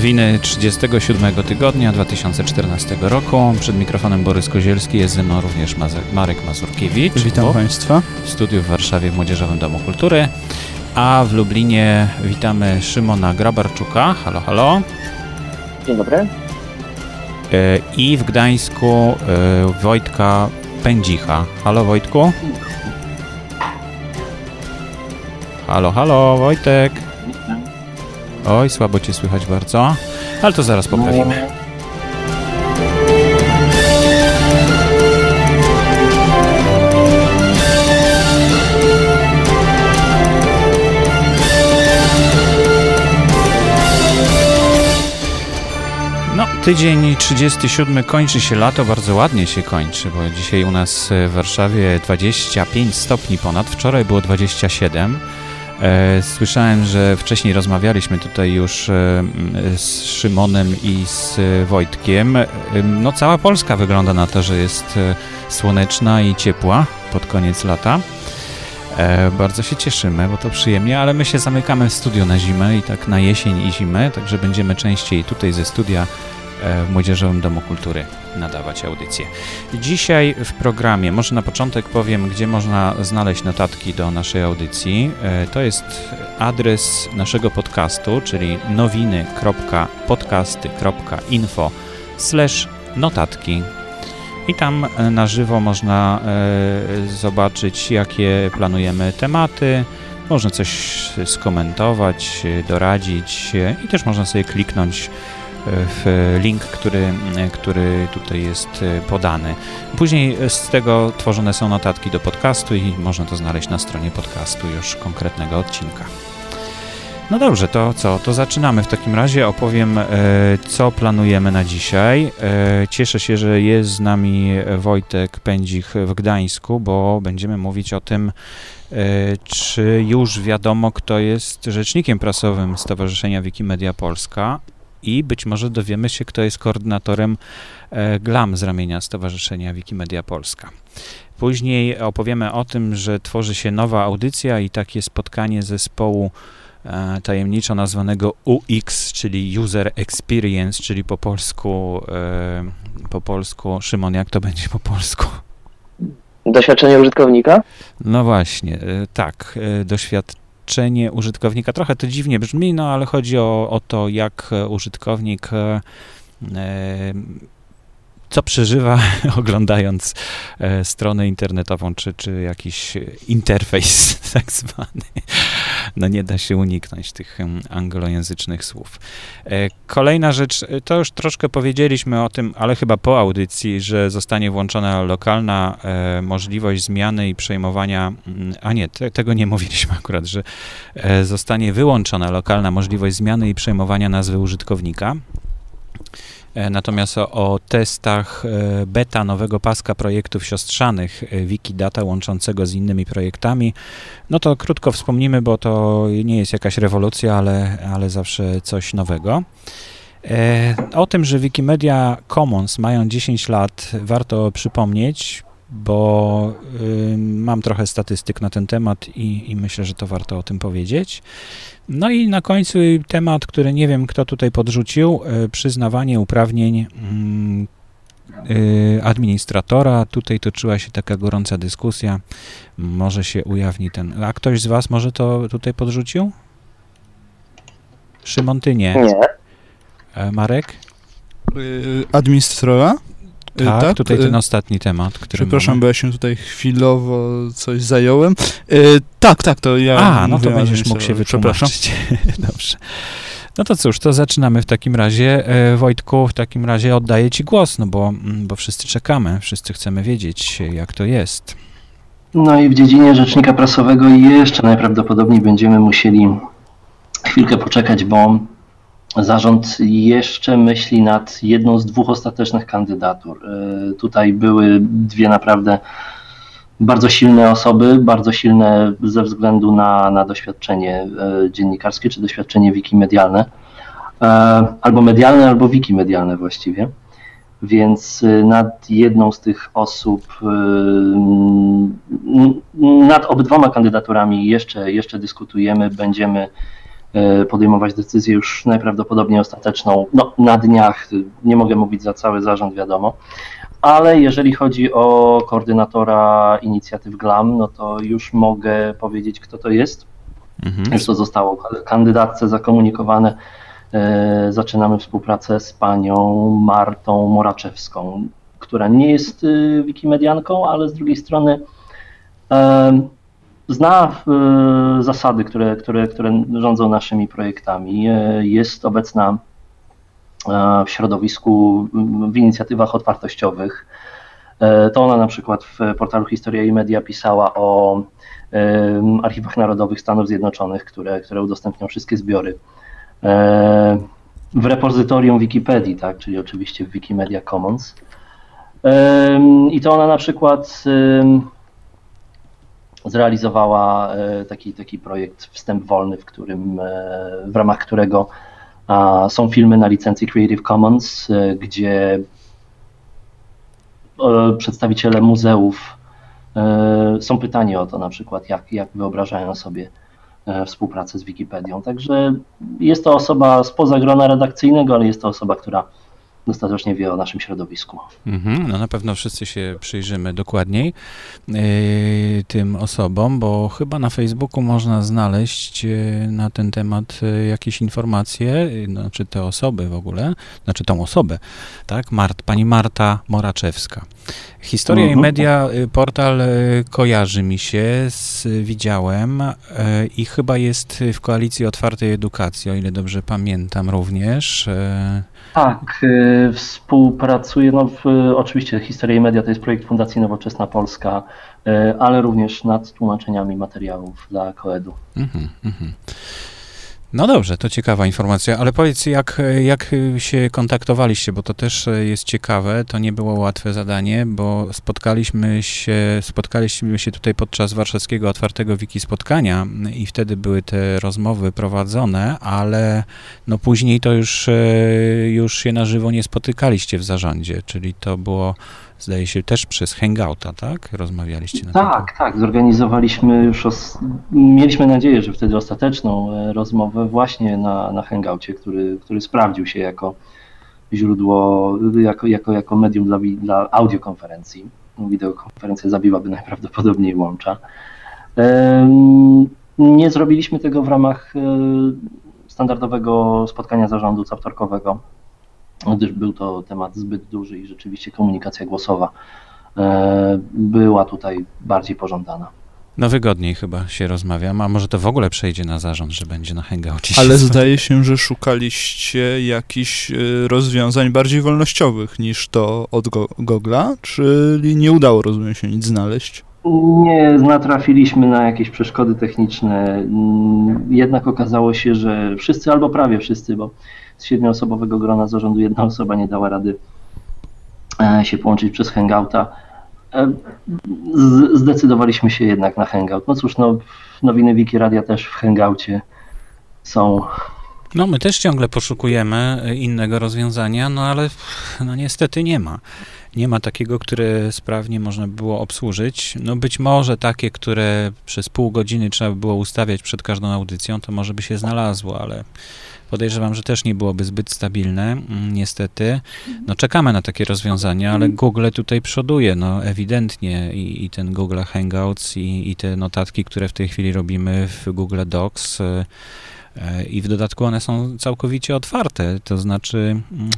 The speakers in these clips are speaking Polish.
Nowiny 37 tygodnia 2014 roku. Przed mikrofonem Borys Kozielski, jest ze mną również Marek Mazurkiewicz. Witam Państwa. W studiu w Warszawie w Młodzieżowym Domu Kultury. A w Lublinie witamy Szymona Grabarczuka. Halo, halo. Dzień dobry. E, I w Gdańsku e, Wojtka Pędzicha. Halo Wojtku. Halo, halo Wojtek. Oj, słabo cię słychać bardzo, ale to zaraz poprawimy. No, tydzień 37 kończy się lato, bardzo ładnie się kończy, bo dzisiaj u nas w Warszawie 25 stopni ponad, wczoraj było 27. E, słyszałem, że wcześniej rozmawialiśmy tutaj już e, z Szymonem i z Wojtkiem. E, no cała Polska wygląda na to, że jest słoneczna i ciepła pod koniec lata. Bardzo się cieszymy, bo to przyjemnie, ale my się zamykamy w studiu na zimę i tak na jesień i zimę, także będziemy częściej tutaj ze studia w Młodzieżowym Domu Kultury nadawać audycję. Dzisiaj w programie, może na początek powiem, gdzie można znaleźć notatki do naszej audycji. E, to jest adres naszego podcastu, czyli nowiny.podcasty.info notatki. I tam e, na żywo można e, zobaczyć, jakie planujemy tematy, można coś skomentować, doradzić i też można sobie kliknąć w link, który, który tutaj jest e, podany. Później z tego tworzone są notatki do podcastu i można to znaleźć na stronie podcastu już konkretnego odcinka. No dobrze, to co? To zaczynamy w takim razie. Opowiem, e, co planujemy na dzisiaj. E, cieszę się, że jest z nami Wojtek Pędzich w Gdańsku, bo będziemy mówić o tym, czy już wiadomo, kto jest rzecznikiem prasowym Stowarzyszenia Wikimedia Polska i być może dowiemy się, kto jest koordynatorem e, GLAM z ramienia Stowarzyszenia Wikimedia Polska. Później opowiemy o tym, że tworzy się nowa audycja i takie spotkanie zespołu e, tajemniczo nazwanego UX, czyli User Experience, czyli po polsku, e, po polsku, Szymon, jak to będzie po polsku? Doświadczenie użytkownika? No właśnie, tak, doświad, doświadczenie użytkownika. Trochę to dziwnie brzmi, no ale chodzi o, o to, jak użytkownik e, co przeżywa oglądając e, stronę internetową, czy, czy jakiś interfejs tak zwany. No nie da się uniknąć tych anglojęzycznych słów. E, kolejna rzecz, e, to już troszkę powiedzieliśmy o tym, ale chyba po audycji, że zostanie włączona lokalna możliwość zmiany i przejmowania, mm, a nie, te, tego nie mówiliśmy akurat, że zostanie wyłączona lokalna możliwość zmiany i przejmowania nazwy użytkownika. E, natomiast o, testach e, beta nowego paska projektów siostrzanych e, Wikidata łączącego z innymi projektami, no to krótko wspomnimy, bo to nie jest jakaś rewolucja, ale, ale zawsze coś nowego. O tym, że Wikimedia Commons mają 10 lat, warto przypomnieć, bo y, mam trochę statystyk na ten temat i, i, myślę, że to warto o tym powiedzieć. No i na końcu temat, który nie wiem, kto tutaj podrzucił, y, przyznawanie uprawnień y, y, administratora. Tutaj toczyła się taka gorąca dyskusja. Może się ujawni ten. A ktoś z Was może to tutaj podrzucił? Szymon, ty nie. Nie. E, Marek? Administratora? Y, tak, tak, tutaj ten y, ostatni temat, który Przepraszam, mamy. bo ja się tutaj chwilowo coś zająłem. Y, tak, tak, to ja A, no to będziesz mógł się wytłumaczyć. Dobrze. No to cóż, to zaczynamy w takim razie. E, Wojtku, w takim razie oddaję Ci głos, no bo, mm, bo wszyscy czekamy, wszyscy chcemy wiedzieć, jak to jest. No i w dziedzinie rzecznika prasowego jeszcze najprawdopodobniej będziemy musieli chwilkę poczekać, bo Zarząd jeszcze myśli nad jedną z dwóch ostatecznych kandydatur. E, tutaj były dwie naprawdę bardzo silne osoby, bardzo silne ze względu na, na doświadczenie e, dziennikarskie czy doświadczenie wikimedialne, e, albo medialne, albo wikimedialne właściwie. Więc nad jedną z tych osób, nad obydwoma kandydaturami jeszcze, jeszcze dyskutujemy, będziemy podejmować decyzję już najprawdopodobniej ostateczną. No, na dniach, nie mogę mówić za cały zarząd, wiadomo, ale jeżeli chodzi o koordynatora inicjatyw GLAM, no to już mogę powiedzieć, kto to jest. Mhm. Już to zostało kandydatce zakomunikowane. E, zaczynamy współpracę z panią Martą Moraczewską, która nie jest e, wikimedianką, ale z drugiej strony e, zna zasady, które, które, które rządzą naszymi projektami. Jest obecna w środowisku, w inicjatywach otwartościowych. To ona na przykład w portalu Historia i Media pisała o archiwach narodowych Stanów Zjednoczonych, które, które udostępnią wszystkie zbiory w repozytorium Wikipedii, tak, czyli oczywiście w Wikimedia Commons. I to ona na przykład zrealizowała e, taki, taki projekt Wstęp Wolny, w, którym, e, w ramach którego są filmy na licencji Creative Commons, e, gdzie przedstawiciele muzeów są pytani o to na przykład, jak, jak wyobrażają sobie współpracę z Wikipedią. Także jest to osoba spoza grona redakcyjnego, ale jest to osoba, która dostatecznie wie o naszym środowisku. Mhm, no na pewno wszyscy się przyjrzymy dokładniej yy, tym osobom, bo chyba na Facebooku można znaleźć yy, na ten temat yy, jakieś informacje, znaczy te osoby w ogóle, znaczy tą osobę, tak? Mart, pani Marta Moraczewska. Historia mhm. i media, portal kojarzy mi się, z, widziałem i chyba jest w koalicji otwartej edukacji, o ile dobrze pamiętam również. Tak, y, współpracuję, no w, oczywiście Historia i Media to jest projekt Fundacji Nowoczesna Polska, y, ale również nad tłumaczeniami materiałów dla Koedu. Mm-hmm, mm-hmm. No dobrze, to ciekawa informacja, ale powiedz, jak, jak się kontaktowaliście, bo to też jest ciekawe, to nie było łatwe zadanie, bo spotkaliśmy się, spotkaliśmy się tutaj podczas warszawskiego otwartego wiki spotkania i wtedy były te rozmowy prowadzone, ale no później to już, już się na żywo nie spotykaliście w zarządzie, czyli to było zdaje się, też przez Hangouta, tak? Rozmawialiście na Tak, ten tak. Zorganizowaliśmy już, os... mieliśmy nadzieję, że wtedy ostateczną e, rozmowę właśnie na, na Hangoucie, który, który sprawdził się jako źródło, jako, jako, jako medium dla, dla audiokonferencji. Wideokonferencja zabiłaby najprawdopodobniej łącza. Nie zrobiliśmy tego w ramach e, standardowego spotkania zarządu captorkowego gdyż był to temat zbyt duży i rzeczywiście komunikacja głosowa e, była tutaj bardziej pożądana. No wygodniej chyba się rozmawiam, a może to w ogóle przejdzie na zarząd, że będzie na hangoucie. Ale zdaje się, że szukaliście jakichś e, rozwiązań bardziej wolnościowych niż to od Google'a, czyli nie udało, rozumiem się, nic znaleźć? Nie natrafiliśmy na jakieś przeszkody techniczne. Jednak okazało się, że wszyscy albo prawie wszyscy, bo z siedmioosobowego grona zarządu jedna osoba nie dała rady e, się połączyć przez Hangouta. E, zdecydowaliśmy się jednak na Hangout. No cóż, no, nowiny Wiki Radia też w Hangoucie są. No my też ciągle poszukujemy innego rozwiązania, no ale no niestety nie ma. Nie ma takiego, które sprawnie można było obsłużyć. No być może takie, które przez pół godziny trzeba by było ustawiać przed każdą audycją, to może by się znalazło, ale podejrzewam, że też nie byłoby zbyt stabilne, mm, niestety. No czekamy na takie rozwiązania, ale Google tutaj przoduje, no ewidentnie i, i ten Google Hangouts i, i te notatki, które w tej chwili robimy w Google Docs y, i w dodatku one są całkowicie otwarte, to znaczy mm,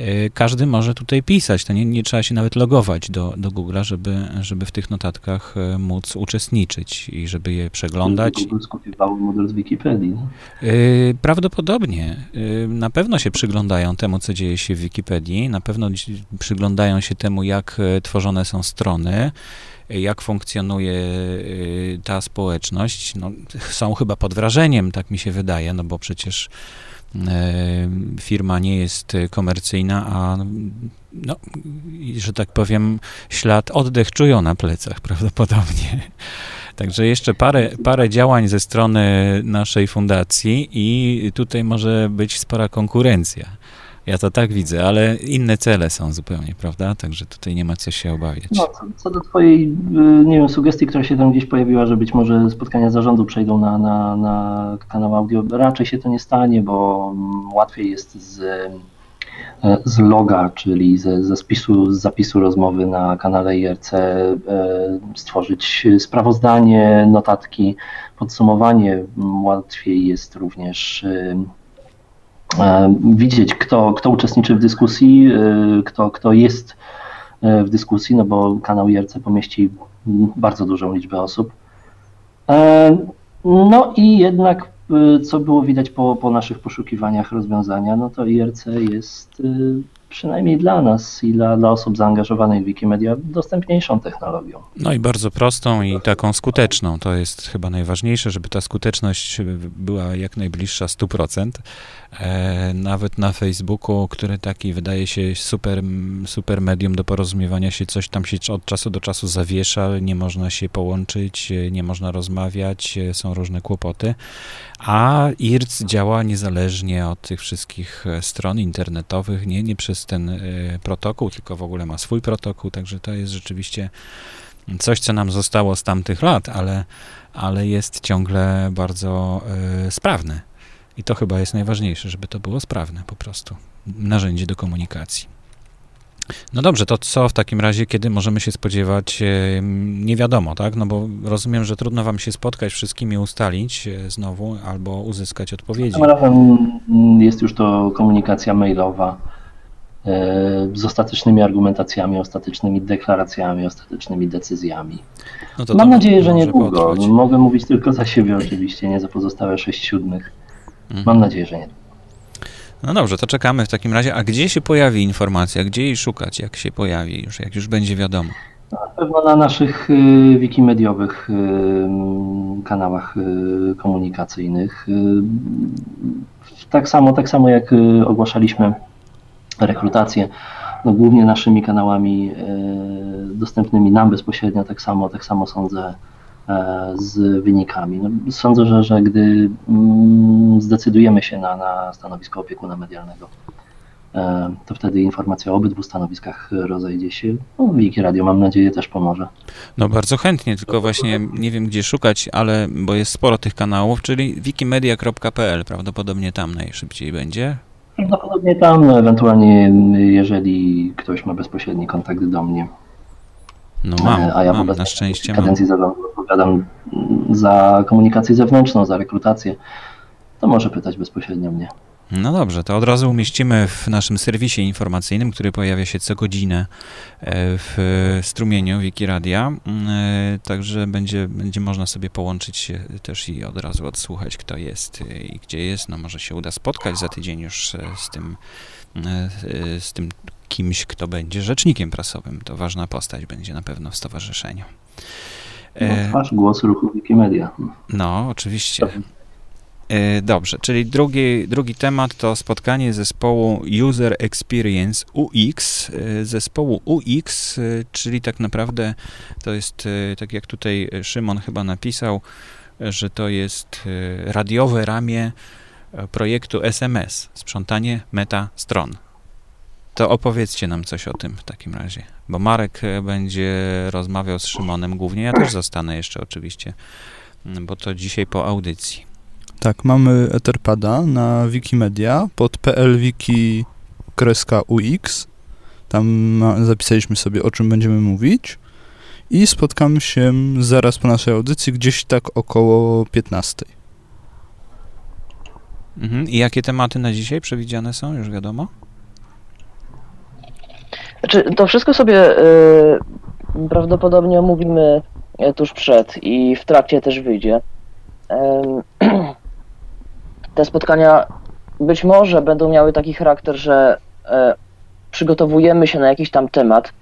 y, każdy może tutaj pisać, to nie, nie trzeba się nawet logować do, do Google'a, żeby, żeby w tych notatkach móc uczestniczyć i żeby je przeglądać. Google model z Wikipedii. No? Prawdopodobnie. Na pewno się przyglądają temu, co dzieje się w Wikipedii, na pewno przyglądają się temu, jak tworzone są strony, jak funkcjonuje y, ta społeczność, no, są chyba pod wrażeniem, tak mi się wydaje, no bo przecież y, firma nie jest komercyjna, a no, że tak powiem, ślad oddech czują na plecach prawdopodobnie. Także jeszcze parę, parę działań ze strony naszej fundacji i tutaj może być spora konkurencja Ja to tak widzę, ale inne cele są zupełnie, prawda? Także tutaj nie ma co się obawiać. No, co, do twojej, y, nie wiem, sugestii, która się tam gdzieś pojawiła, że być może spotkania zarządu przejdą na, na, na kanał audio, raczej się to nie stanie, bo mm, łatwiej jest z, y, z loga, czyli ze, ze spisu, z zapisu rozmowy na kanale IRC y, stworzyć sprawozdanie, notatki, podsumowanie. Łatwiej jest również widzieć, kto, kto uczestniczy w dyskusji, e, kto, kto jest e, w dyskusji, no bo kanał IRC pomieści bardzo dużą liczbę osób. No i jednak, co było widać po, po naszych poszukiwaniach rozwiązania, no to IRC jest przynajmniej dla nas i dla, dla osób zaangażowanych w Wikimedia dostępniejszą technologią. No i bardzo prostą i taką skuteczną. To jest chyba najważniejsze, żeby ta skuteczność była jak najbliższa 100%. E, nawet na Facebooku, który taki wydaje się super, super medium do porozumiewania się, coś tam się od czasu do czasu zawiesza, nie można się połączyć, nie można rozmawiać, są różne kłopoty, a IRC działa niezależnie od tych wszystkich stron internetowych, nie, nie przez ten e, protokół, tylko w ogóle ma swój protokół, także to jest rzeczywiście coś, co nam zostało z tamtych lat, ale, ale jest ciągle bardzo y, sprawne. I to chyba jest najważniejsze, żeby to było sprawne po prostu. Narzędzie do komunikacji. No dobrze, to co w takim razie, kiedy możemy się spodziewać, nie wiadomo, tak? No bo rozumiem, że trudno wam się spotkać, wszystkimi ustalić e, znowu albo uzyskać odpowiedzi. Tym razem jest już to komunikacja mailowa e, z ostatecznymi argumentacjami, ostatecznymi deklaracjami, ostatecznymi decyzjami. No Mam nadzieję, że niedługo. Potrwać. Mogę mówić tylko za siebie oczywiście, nie za pozostałe sześć siódmych. Mhm. Mam nadzieję, że nie. No dobrze, to czekamy w takim razie. A gdzie się pojawi informacja? Gdzie jej szukać, jak się pojawi, już, jak już będzie wiadomo? Na pewno na naszych y, wikimediowych y, kanałach y, komunikacyjnych. Tak samo, tak samo jak ogłaszaliśmy rekrutację, no głównie naszymi kanałami dostępnymi nam bezpośrednio, tak samo, tak samo sądzę z wynikami. No, sądzę, że, że gdy mm, zdecydujemy się na, na stanowisko opiekuna medialnego, e, to wtedy informacja o obydwu stanowiskach rozejdzie się. No, Wiki Radio, mam nadzieję, też pomoże. No bardzo chętnie, tylko właśnie nie wiem, gdzie szukać, ale bo jest sporo tych kanałów, czyli wikimedia.pl, prawdopodobnie tam najszybciej będzie. Prawdopodobnie tam, no, ewentualnie jeżeli ktoś ma bezpośredni kontakt do mnie, no mam, a ja mam, na szczęście kadencji mam. Odpowiadam za komunikację zewnętrzną, za rekrutację, to może pytać bezpośrednio mnie. No dobrze, to od razu umieścimy w naszym serwisie informacyjnym, który pojawia się co godzinę e, w strumieniu Wikiradia, e, także będzie, będzie można sobie połączyć się też i od razu odsłuchać, kto jest i gdzie jest. No może się uda spotkać za tydzień już e, z tym, z tym kimś, kto będzie rzecznikiem prasowym. To ważna postać będzie na pewno w stowarzyszeniu. No, twarz, głos ruchu Wikimedia. No, oczywiście. E, dobrze, czyli drugi, drugi temat to spotkanie zespołu User Experience UX, e, zespołu UX, e, czyli tak naprawdę to jest, tak jak tutaj Szymon chyba napisał, że to jest radiowe ramię projektu SMS, sprzątanie meta stron. To opowiedzcie nam coś o tym w takim razie, bo Marek e, będzie rozmawiał z Szymonem głównie, ja też zostanę jeszcze oczywiście, bo to dzisiaj po audycji. Tak, mamy Etherpada na Wikimedia pod plwiki.ux. Tam zapisaliśmy sobie, o czym będziemy mówić i spotkamy się zaraz po naszej audycji, gdzieś tak około 15. Mhm. I jakie tematy na dzisiaj przewidziane są, już wiadomo? Znaczy, to wszystko sobie y, prawdopodobnie omówimy e, tuż przed i w trakcie też wyjdzie. te spotkania być może będą miały taki charakter, że e, przygotowujemy się na jakiś tam temat,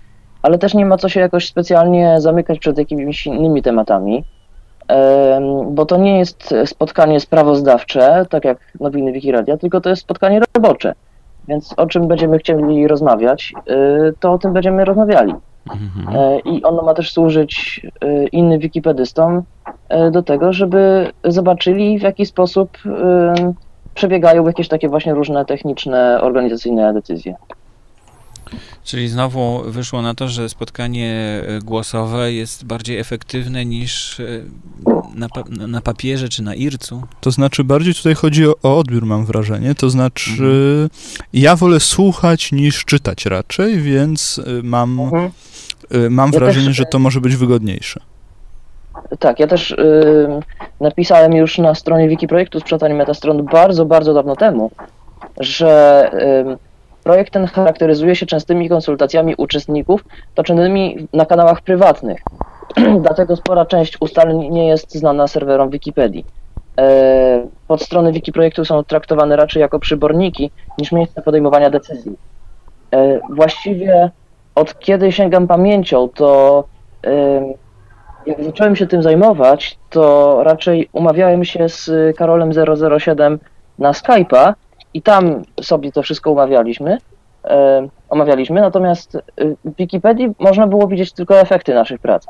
ale też nie ma co się jakoś specjalnie zamykać przed jakimiś innymi tematami, bo to nie jest spotkanie sprawozdawcze, tak jak nowiny Wikiradia, tylko to jest spotkanie robocze. Więc o czym będziemy chcieli rozmawiać, y, to o tym będziemy rozmawiali. Mhm. Y, I ono ma też służyć y, innym wikipedystom do tego, żeby zobaczyli w jaki sposób przebiegają jakieś takie właśnie różne techniczne, organizacyjne decyzje. Czyli znowu wyszło na to, że spotkanie e, głosowe jest bardziej efektywne niż e, na, pa na papierze czy na ircu. To znaczy, bardziej tutaj chodzi o, o odbiór, mam wrażenie. To znaczy, mhm. ja wolę słuchać niż czytać raczej, więc e, mam, mhm. mam ja wrażenie, też, że to może być wygodniejsze. Tak, ja też y, napisałem już na stronie Wikiprojektu sprzątanie metastron bardzo, bardzo dawno temu, że y, projekt ten charakteryzuje się częstymi konsultacjami uczestników toczonymi na kanałach prywatnych. Dlatego spora część ustaleń nie jest znana serwerom Wikipedii. E, podstrony Wikiprojektu są traktowane raczej jako przyborniki niż miejsce podejmowania decyzji. E, właściwie od kiedy sięgam pamięcią, to jak zacząłem się tym zajmować, to raczej umawiałem się z Karolem 007 na Skype'a i tam sobie to wszystko umawialiśmy, e, omawialiśmy, natomiast w Wikipedii można było widzieć tylko efekty naszych prac.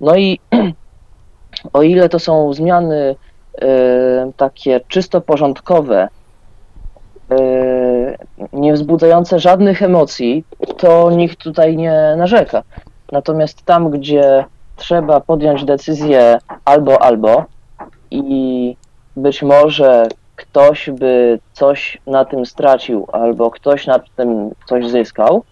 No i o ile to są zmiany e, takie czysto porządkowe, e, nie wzbudzające żadnych emocji, to nikt tutaj nie narzeka. Natomiast tam, gdzie trzeba podjąć decyzję albo, albo i być może ktoś by coś na tym stracił, albo ktoś na tym coś zyskał,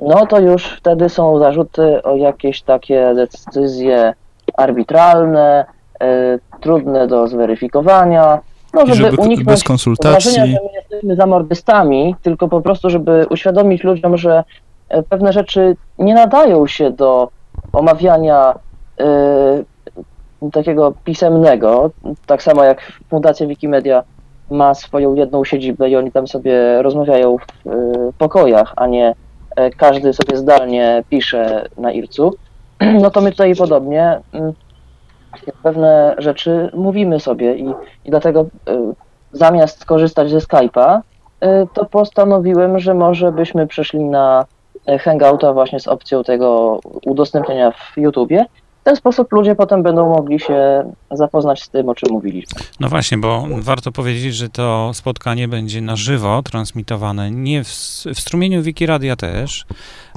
no to już wtedy są zarzuty o jakieś takie decyzje arbitralne, e, trudne do zweryfikowania. No, żeby, żeby uniknąć bez konsultacji. wrażenia, że my jesteśmy zamordystami, tylko po prostu, żeby uświadomić ludziom, że e, pewne rzeczy nie nadają się do omawiania takiego pisemnego, tak samo jak Fundacja Wikimedia ma swoją jedną siedzibę i oni tam sobie rozmawiają w pokojach, a nie y, każdy sobie zdalnie pisze na IRCU, no to my tutaj podobnie y, pewne rzeczy mówimy sobie i, i dlatego y, zamiast korzystać ze Skype'a, to postanowiłem, że może byśmy przeszli na Hangouta właśnie z opcją tego udostępnienia w YouTubie. W ten sposób ludzie potem będą mogli się zapoznać z tym, o czym mówiliśmy. No właśnie, bo warto powiedzieć, że to spotkanie będzie na żywo transmitowane, nie w, w strumieniu Wikiradia też,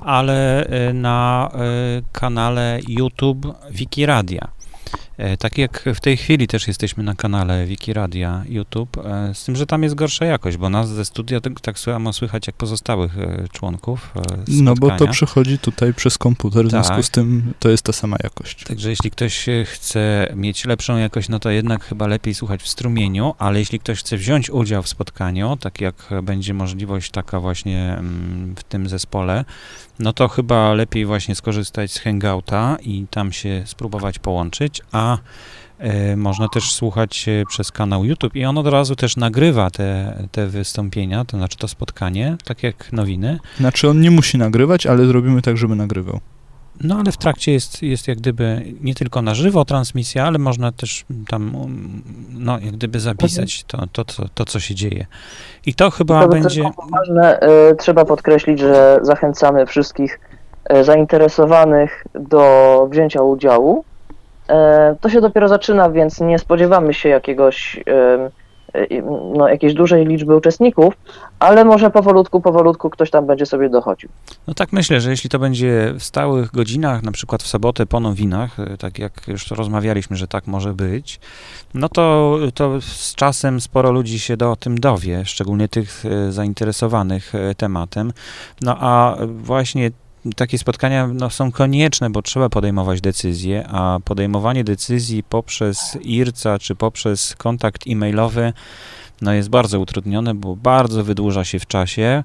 ale y, na y, kanale YouTube Wikiradia. E, tak jak w tej chwili też jesteśmy na kanale Wikiradia YouTube, e, z tym, że tam jest gorsza jakość, bo nas ze studia tak, tak samo słychać jak pozostałych e, członków spotkania. No bo to przychodzi tutaj przez komputer, w tak. związku z tym to jest ta sama jakość. Także jeśli ktoś chce mieć lepszą jakość, no to jednak chyba lepiej słuchać w strumieniu, ale jeśli ktoś chce wziąć udział w spotkaniu, tak jak będzie możliwość taka właśnie mm, w tym zespole, no to chyba lepiej właśnie skorzystać z Hangouta i tam się spróbować połączyć, a e, można też słuchać przez kanał YouTube i on od razu też nagrywa te, te wystąpienia, to znaczy to spotkanie, tak jak nowiny. Znaczy on nie musi nagrywać, ale zrobimy tak, żeby nagrywał. No ale w trakcie jest, jest jak gdyby nie tylko na żywo transmisja, ale można też tam no, jak gdyby zapisać to, to, to, to co się dzieje. I to chyba to będzie... Ważne, y, trzeba podkreślić, że zachęcamy wszystkich y, zainteresowanych do wzięcia udziału. Y, to się dopiero zaczyna, więc nie spodziewamy się jakiegoś no, jakiejś dużej liczby uczestników, ale może powolutku, powolutku ktoś tam będzie sobie dochodził. No tak myślę, że jeśli to będzie w stałych godzinach, na przykład w sobotę po nowinach, e, tak jak już rozmawialiśmy, że tak może być, no to, to z czasem sporo ludzi się do, tym dowie, szczególnie tych e, zainteresowanych tematem. No a właśnie takie spotkania no, są konieczne, bo trzeba podejmować decyzje, a podejmowanie decyzji poprzez IRCA czy poprzez kontakt e-mailowy no, jest bardzo utrudnione, bo bardzo wydłuża się w czasie.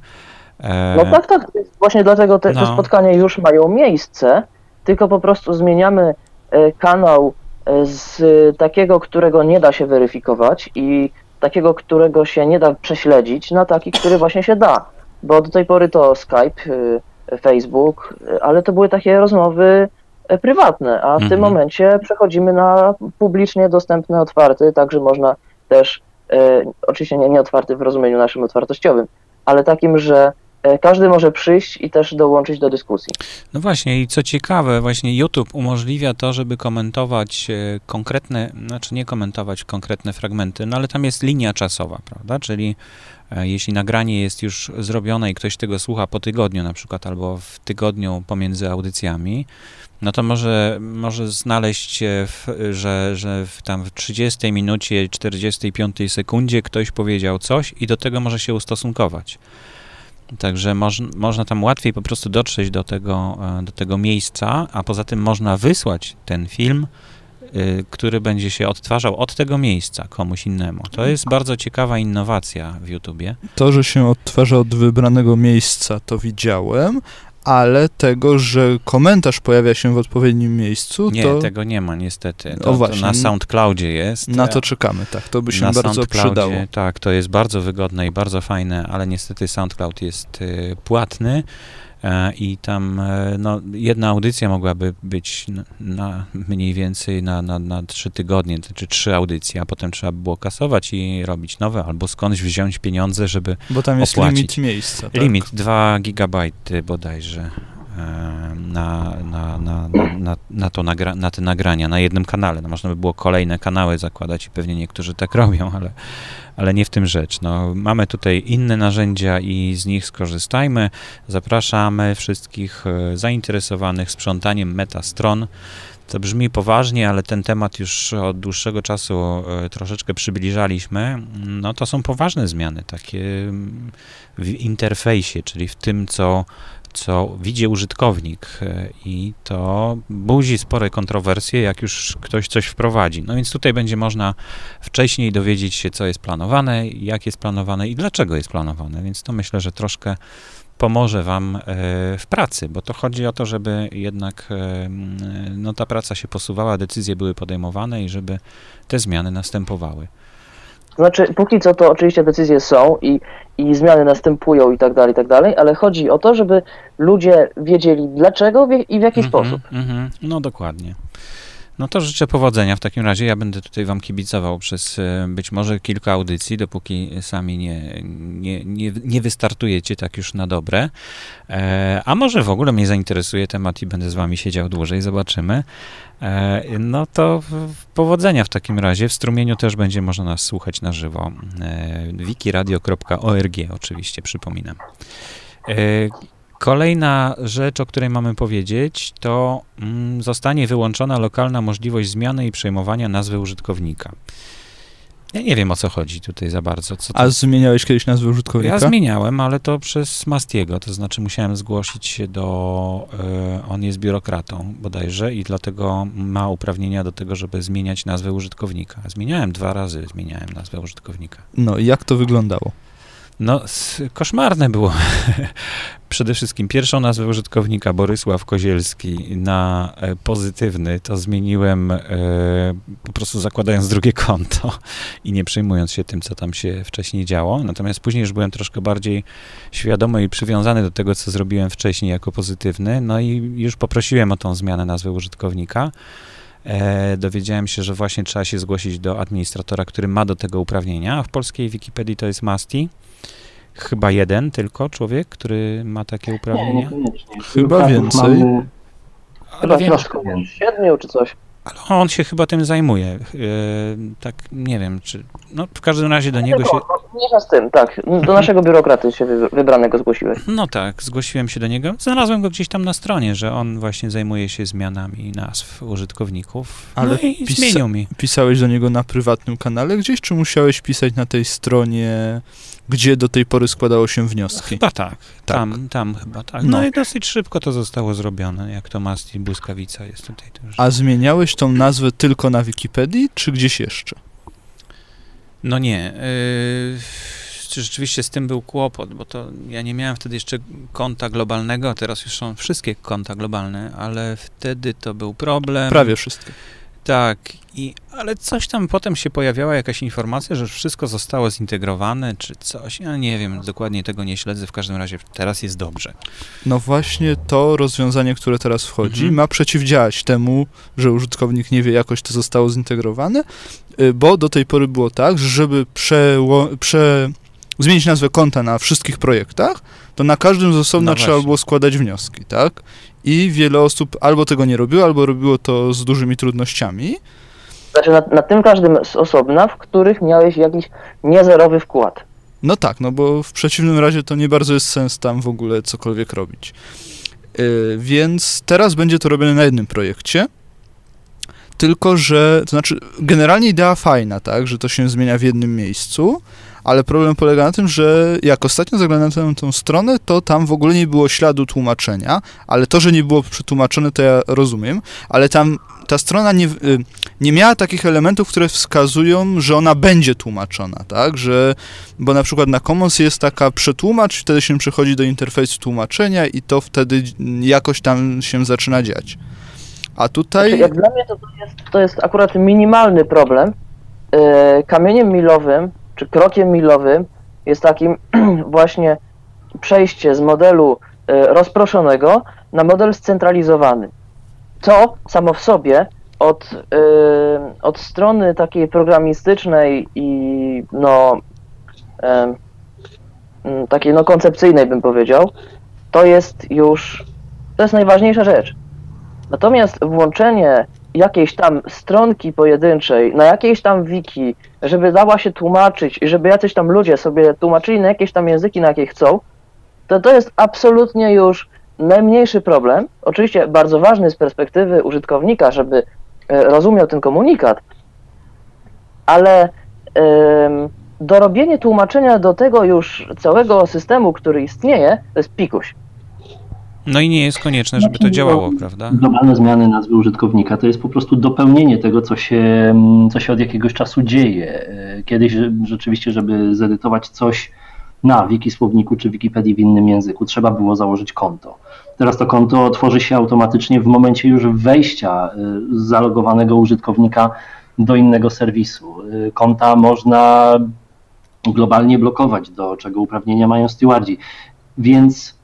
E... No tak, tak. Właśnie dlatego te, no. te spotkania już mają miejsce, tylko po prostu zmieniamy e, kanał e, z takiego, którego nie da się weryfikować i takiego, którego się nie da prześledzić, na taki, który właśnie się da. Bo do tej pory to Skype, e, Facebook, ale to były takie rozmowy e, prywatne, a w mhm. tym momencie przechodzimy na publicznie dostępny, otwarty, także można też, e, oczywiście nie, nie otwarty w rozumieniu naszym otwartościowym, ale takim, że e, każdy może przyjść i też dołączyć do dyskusji. No właśnie, i co ciekawe, właśnie YouTube umożliwia to, żeby komentować e, konkretne, znaczy nie komentować konkretne fragmenty, no ale tam jest linia czasowa, prawda? Czyli jeśli nagranie jest już zrobione i ktoś tego słucha po tygodniu na przykład, albo w tygodniu pomiędzy audycjami, no to może, może znaleźć się, że, że w tam w 30 minucie, 45 sekundzie ktoś powiedział coś i do tego może się ustosunkować. Także moż, można tam łatwiej po prostu dotrzeć do tego, e, do tego miejsca, a poza tym można wysłać ten film, który będzie się odtwarzał od tego miejsca komuś innemu. To jest bardzo ciekawa innowacja w YouTubie. To, że się odtwarza od wybranego miejsca, to widziałem, ale tego, że komentarz pojawia się w odpowiednim miejscu, Nie, to tego nie ma niestety. O, To, to właśnie. na SoundCloudzie jest. na to czekamy, tak, to by się na bardzo przydało. Tak, to jest bardzo wygodne i bardzo fajne, ale niestety SoundCloud jest y, płatny i tam e, no, jedna audycja mogłaby być na, na mniej więcej na, na, na trzy tygodnie, to znaczy trzy audycje, a potem trzeba by było kasować i robić nowe, albo skądś wziąć pieniądze, żeby Bo tam jest opłacić. limit miejsca. Tak? Limit 2 gigabajty bodajże e, na, na, na, na, na, na, to nagra, na te nagrania na jednym kanale. No, można by było kolejne kanały zakładać i pewnie niektórzy tak robią, ale, ale nie w tym rzecz. No, mamy tutaj inne narzędzia i z nich skorzystajmy. Zapraszamy wszystkich e, zainteresowanych sprzątaniem metastron. To brzmi poważnie, ale ten temat już od dłuższego czasu e, troszeczkę przybliżaliśmy. No to są poważne zmiany, takie w interfejsie, czyli w tym, co, co widzi użytkownik e, i to budzi spore kontrowersje, jak już ktoś coś wprowadzi. No więc tutaj będzie można wcześniej dowiedzieć się, co jest planowane, jak jest planowane i dlaczego jest planowane, więc to myślę, że troszkę pomoże Wam e, w pracy, bo to chodzi o to, żeby jednak e, no, ta praca się posuwała, decyzje były podejmowane i żeby te zmiany następowały. Znaczy, póki co to oczywiście decyzje są i, i zmiany następują i tak dalej, i tak dalej, ale chodzi o to, żeby ludzie wiedzieli dlaczego i w jaki Mhm, sposób. mhm. No dokładnie. No to życzę powodzenia w takim razie. Ja będę tutaj Wam kibicował przez e, być może kilka audycji, dopóki sami nie, nie, nie, nie wystartujecie tak już na dobre. E, a może w ogóle mnie zainteresuje temat i będę z Wami siedział dłużej, zobaczymy. E, no to powodzenia w takim razie. W strumieniu też będzie można nas słuchać na żywo. Wikiradio.org oczywiście, przypominam. Kolejna rzecz, o której mamy powiedzieć, to mm, zostanie wyłączona lokalna możliwość zmiany i przejmowania nazwy użytkownika. Ja nie wiem o co chodzi tutaj za bardzo. Co to... A zmieniałeś kiedyś nazwę użytkownika? Ja zmieniałem, ale to przez Mastiego, to znaczy musiałem zgłosić się do. E, on jest biurokratą bodajże i dlatego ma uprawnienia do tego, żeby zmieniać nazwę użytkownika. Zmieniałem dwa razy, zmieniałem nazwę użytkownika. No i jak to wyglądało? No, koszmarne było. Przede wszystkim pierwszą nazwę użytkownika Borysław Kozielski na e, pozytywny to zmieniłem e, po prostu zakładając drugie konto i nie przejmując się tym, co tam się wcześniej działo. Natomiast później już byłem troszkę bardziej świadomy i przywiązany do tego, co zrobiłem wcześniej jako pozytywny. No i już poprosiłem o tą zmianę nazwy użytkownika. E, dowiedziałem się, że właśnie trzeba się zgłosić do administratora, który ma do tego uprawnienia. W polskiej Wikipedii to jest Masti. Chyba jeden tylko człowiek, który ma takie Nie, uprawnienia. niekoniecznie. Chyba Biurokratów więcej. Mamy Chyba wiem, troszkę więcej. Siedmiu czy coś. ale on się chyba tym zajmuje. E, tak, nie wiem, czy. No, w każdym razie do niego się. Mniejsza z tym, tak. Do naszego biurokraty się wy- wybranego zgłosiłeś. No tak, zgłosiłem się do niego. Znalazłem go gdzieś tam na stronie, że on właśnie zajmuje się zmianami nazw użytkowników. Ale no i pisa- zmienił mi. Pisałeś do niego na prywatnym kanale gdzieś, czy musiałeś pisać na tej stronie, gdzie do tej pory składało się wnioski? Chyba tak, Tak. tam, tam chyba tak. No, No. i dosyć szybko to zostało zrobione, jak to Masti Błyskawica jest tutaj też. A zmieniałeś tą nazwę tylko na Wikipedii, czy gdzieś jeszcze? No nie. Yy, rzeczywiście z tym był kłopot, bo to ja nie miałem wtedy jeszcze konta globalnego, a teraz już są wszystkie konta globalne, ale wtedy to był problem. Prawie wszystkie. Tak, i, ale coś tam potem się pojawiała jakaś informacja, że wszystko zostało zintegrowane, czy coś. Ja nie wiem, dokładnie tego nie śledzę, w każdym razie teraz jest dobrze. No właśnie to rozwiązanie, które teraz wchodzi, Mhm. ma przeciwdziałać temu, że użytkownik nie wie, jakoś to zostało zintegrowane, y, bo do tej pory było tak, że żeby przeło- prze... zmienić nazwę konta na wszystkich projektach, to na każdym z osobna No trzeba było składać wnioski, tak? I wiele osób albo tego nie robiło, albo robiło to z dużymi trudnościami. Znaczy na, na tym każdym z osobna, w których miałeś jakiś niezerowy wkład. No tak, no bo w przeciwnym razie to nie bardzo jest sens tam w ogóle cokolwiek robić. Yy, więc teraz będzie to robione na jednym projekcie. Tylko, że, to znaczy, generalnie idea fajna, tak, że to się zmienia w jednym miejscu, ale problem polega na tym, że jak ostatnio zaglądałem na tę stronę, to tam w ogóle nie było śladu tłumaczenia, ale to, że nie było przetłumaczone, to ja rozumiem, ale tam ta strona nie, y, nie miała takich elementów, które wskazują, że ona będzie tłumaczona, tak, że, bo na przykład na Commons jest taka przetłumacz, wtedy się przechodzi do interfejsu tłumaczenia i to wtedy jakoś tam się zaczyna dziać. A tutaj... Znaczy, jak dla mnie to, to, jest, to jest akurat minimalny problem. Yy, kamieniem milowym, czy krokiem milowym jest takim właśnie przejście z modelu yy, rozproszonego na model scentralizowany. To samo w sobie od, yy, od strony takiej programistycznej i no mm, takiej no koncepcyjnej bym powiedział, to jest już to jest najważniejsza rzecz. Natomiast włączenie jakiejś tam stronki pojedynczej, na jakiejś tam wiki, żeby dała się tłumaczyć i żeby jacyś tam ludzie sobie tłumaczyli na jakieś tam języki, na jakie chcą, to to jest absolutnie już najmniejszy problem. Oczywiście bardzo ważny z perspektywy użytkownika, żeby e, rozumiał ten komunikat, ale em, dorobienie tłumaczenia do tego już całego systemu, który istnieje, to jest pikuś. No i nie jest konieczne, żeby to działało, prawda? Globalne zmiany nazwy użytkownika to jest po prostu dopełnienie tego, co się, co się od jakiegoś czasu dzieje. Kiedyś że- rzeczywiście, żeby zedytować coś na wiki słowniku czy Wikipedii w innym języku, trzeba było założyć konto. Teraz to konto tworzy się automatycznie w momencie już wejścia y, zalogowanego użytkownika do innego serwisu. Y, Konta można globalnie blokować, do czego uprawnienia mają stewardzi. Więc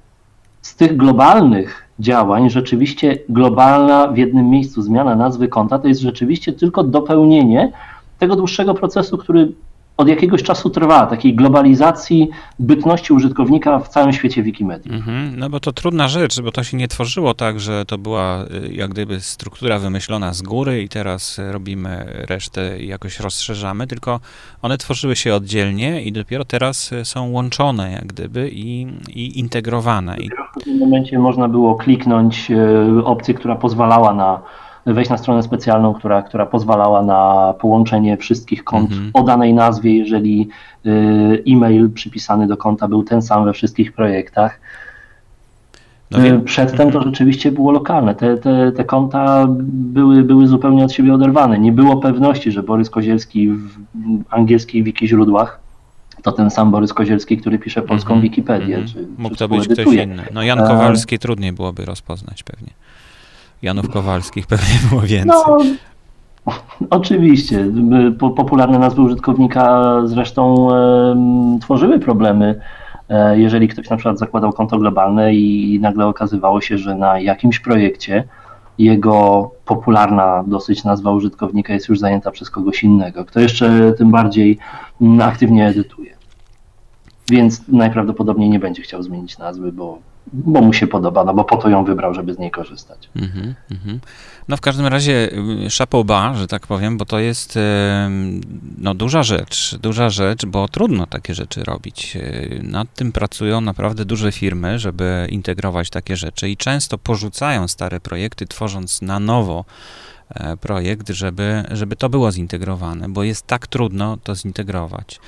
z tych globalnych działań rzeczywiście globalna w jednym miejscu zmiana nazwy konta to jest rzeczywiście tylko dopełnienie tego dłuższego procesu, który od jakiegoś czasu trwa, takiej globalizacji bytności użytkownika w całym świecie Wikimedia. Mhm, no bo to trudna rzecz, bo to się nie tworzyło tak, że to była y, jak gdyby struktura wymyślona z góry i teraz y, robimy resztę i jakoś rozszerzamy, tylko one tworzyły się oddzielnie i dopiero teraz y, są łączone jak gdyby i, i integrowane. I, W tym momencie można było kliknąć e, opcję, która pozwalała na wejść na stronę specjalną, która, która pozwalała na połączenie wszystkich kont Mhm. o danej nazwie, jeżeli e, e-mail przypisany do konta był ten sam we wszystkich projektach. no wiem, Przedtem to rzeczywiście było lokalne. Te, te, te konta były, były zupełnie od siebie oderwane. Nie było pewności, że Borys Kozielski w angielskich wiki źródłach to ten sam Borys Kozielski, który pisze polską Mhm, Wikipedię. mhm. Czy, Mógł czy to być ktoś inny. No Jan E, Kowalski trudniej byłoby rozpoznać pewnie. Janów Kowalskich pewnie było więcej. No, oczywiście. Po, popularne nazwy użytkownika zresztą tworzyły problemy, e, jeżeli ktoś na przykład zakładał konto globalne i nagle okazywało się, że na jakimś projekcie jego popularna dosyć nazwa użytkownika jest już zajęta przez kogoś innego, kto jeszcze tym bardziej mm, aktywnie edytuje. Więc najprawdopodobniej nie będzie chciał zmienić nazwy, bo, bo mu się podoba, no bo po to ją wybrał, żeby z niej korzystać. Mhm, mhm. No w każdym razie y, chapeau bas, że tak powiem, bo to jest y, no, duża rzecz, duża rzecz, bo trudno takie rzeczy robić. Y, Nad tym pracują naprawdę duże firmy, żeby integrować takie rzeczy i często porzucają stare projekty, tworząc na nowo projekt, żeby, żeby to było zintegrowane, bo jest tak trudno to zintegrować.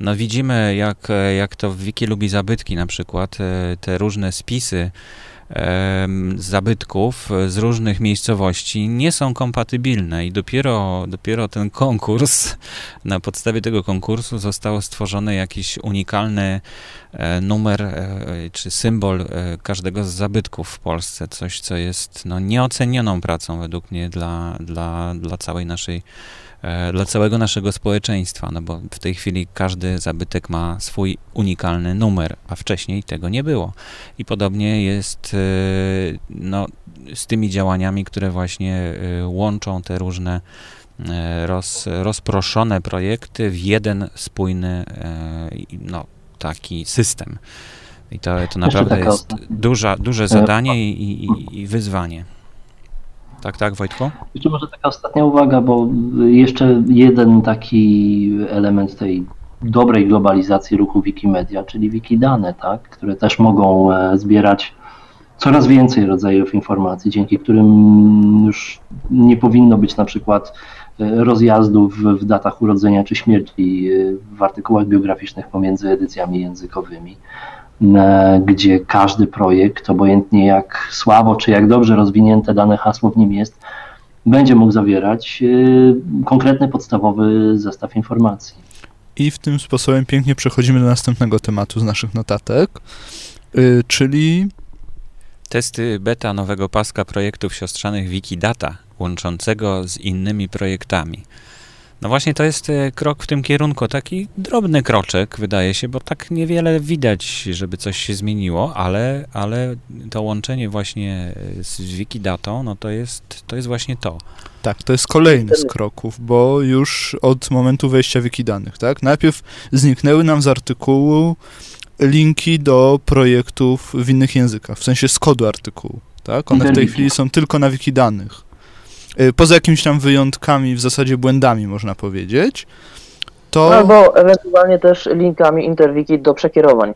No widzimy, jak, e, jak to w Wiki lubi zabytki na przykład, e, te różne spisy zabytków z różnych miejscowości nie są kompatybilne i dopiero, dopiero ten konkurs, na podstawie tego konkursu zostało stworzony jakiś unikalny e, numer e, czy symbol e, każdego z zabytków w Polsce, coś co jest no, nieocenioną pracą według mnie dla, dla, dla całej naszej dla całego naszego społeczeństwa, no bo w tej chwili każdy zabytek ma swój unikalny numer, a wcześniej tego nie było. I podobnie jest e, no, z tymi działaniami, które właśnie e, łączą te różne e, roz, rozproszone projekty w jeden spójny e, no, taki system. I to, to naprawdę jest duża, duże zadanie i, i, i wyzwanie. Tak, tak, Wojtku? Jeszcze może taka ostatnia uwaga, bo jeszcze jeden taki element tej dobrej globalizacji ruchu Wikimedia, czyli Wikidane, tak, które też mogą e, zbierać coraz więcej rodzajów informacji, dzięki którym już nie powinno być na przykład e, rozjazdów w datach urodzenia czy śmierci e, w artykułach biograficznych pomiędzy edycjami językowymi, gdzie każdy projekt, obojętnie jak słabo czy jak dobrze rozwinięte dane hasło w nim jest, będzie mógł zawierać konkretny podstawowy zestaw informacji. I w tym sposobem pięknie przechodzimy do następnego tematu z naszych notatek, yy, czyli testy beta nowego paska projektów siostrzanych Wikidata, łączącego z innymi projektami. No właśnie to jest e, krok w tym kierunku, taki drobny kroczek wydaje się, bo tak niewiele widać, żeby coś się zmieniło, ale, ale to łączenie właśnie z Wikidatą, no to jest, to jest właśnie to. Tak, to jest kolejny z kroków, bo już od momentu wejścia Wikidanych, tak? Najpierw zniknęły nam z artykułu linki do projektów w innych językach, w sensie z kodu artykułu, tak? One w tej chwili są tylko na Wikidanych. Y, poza jakimiś tam wyjątkami, w zasadzie błędami, można powiedzieć, to... Albo ewentualnie też linkami interwiki do przekierowań.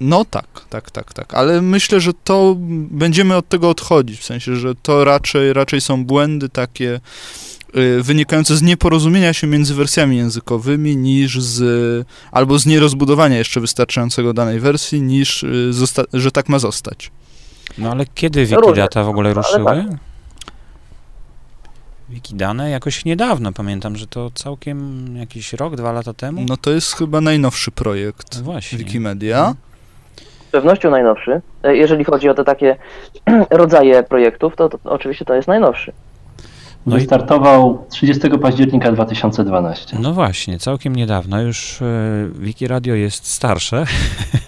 No tak, tak, tak, tak, ale myślę, że to będziemy od tego odchodzić, w sensie, że to raczej, raczej są błędy takie y, wynikające z nieporozumienia się między wersjami językowymi niż z, albo z nierozbudowania jeszcze wystarczającego danej wersji, niż, y, że tak ma zostać. No ale kiedy Wikidata w ogóle ruszyły? Wikidane jakoś niedawno, pamiętam, że to całkiem jakiś rok, dwa lata temu. No to jest chyba najnowszy projekt no właśnie. Wikimedia. Hmm. Z pewnością najnowszy. E, jeżeli chodzi o te takie rodzaje projektów, to, to oczywiście to jest najnowszy. No Wystartował 30 października 2012. No właśnie, całkiem niedawno. Już y, Wikiradio jest starsze,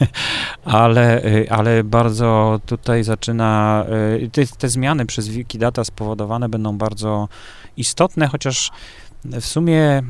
ale, y, ale bardzo tutaj zaczyna. Y, te, te zmiany przez Wikidata spowodowane będą bardzo istotne, chociaż w sumie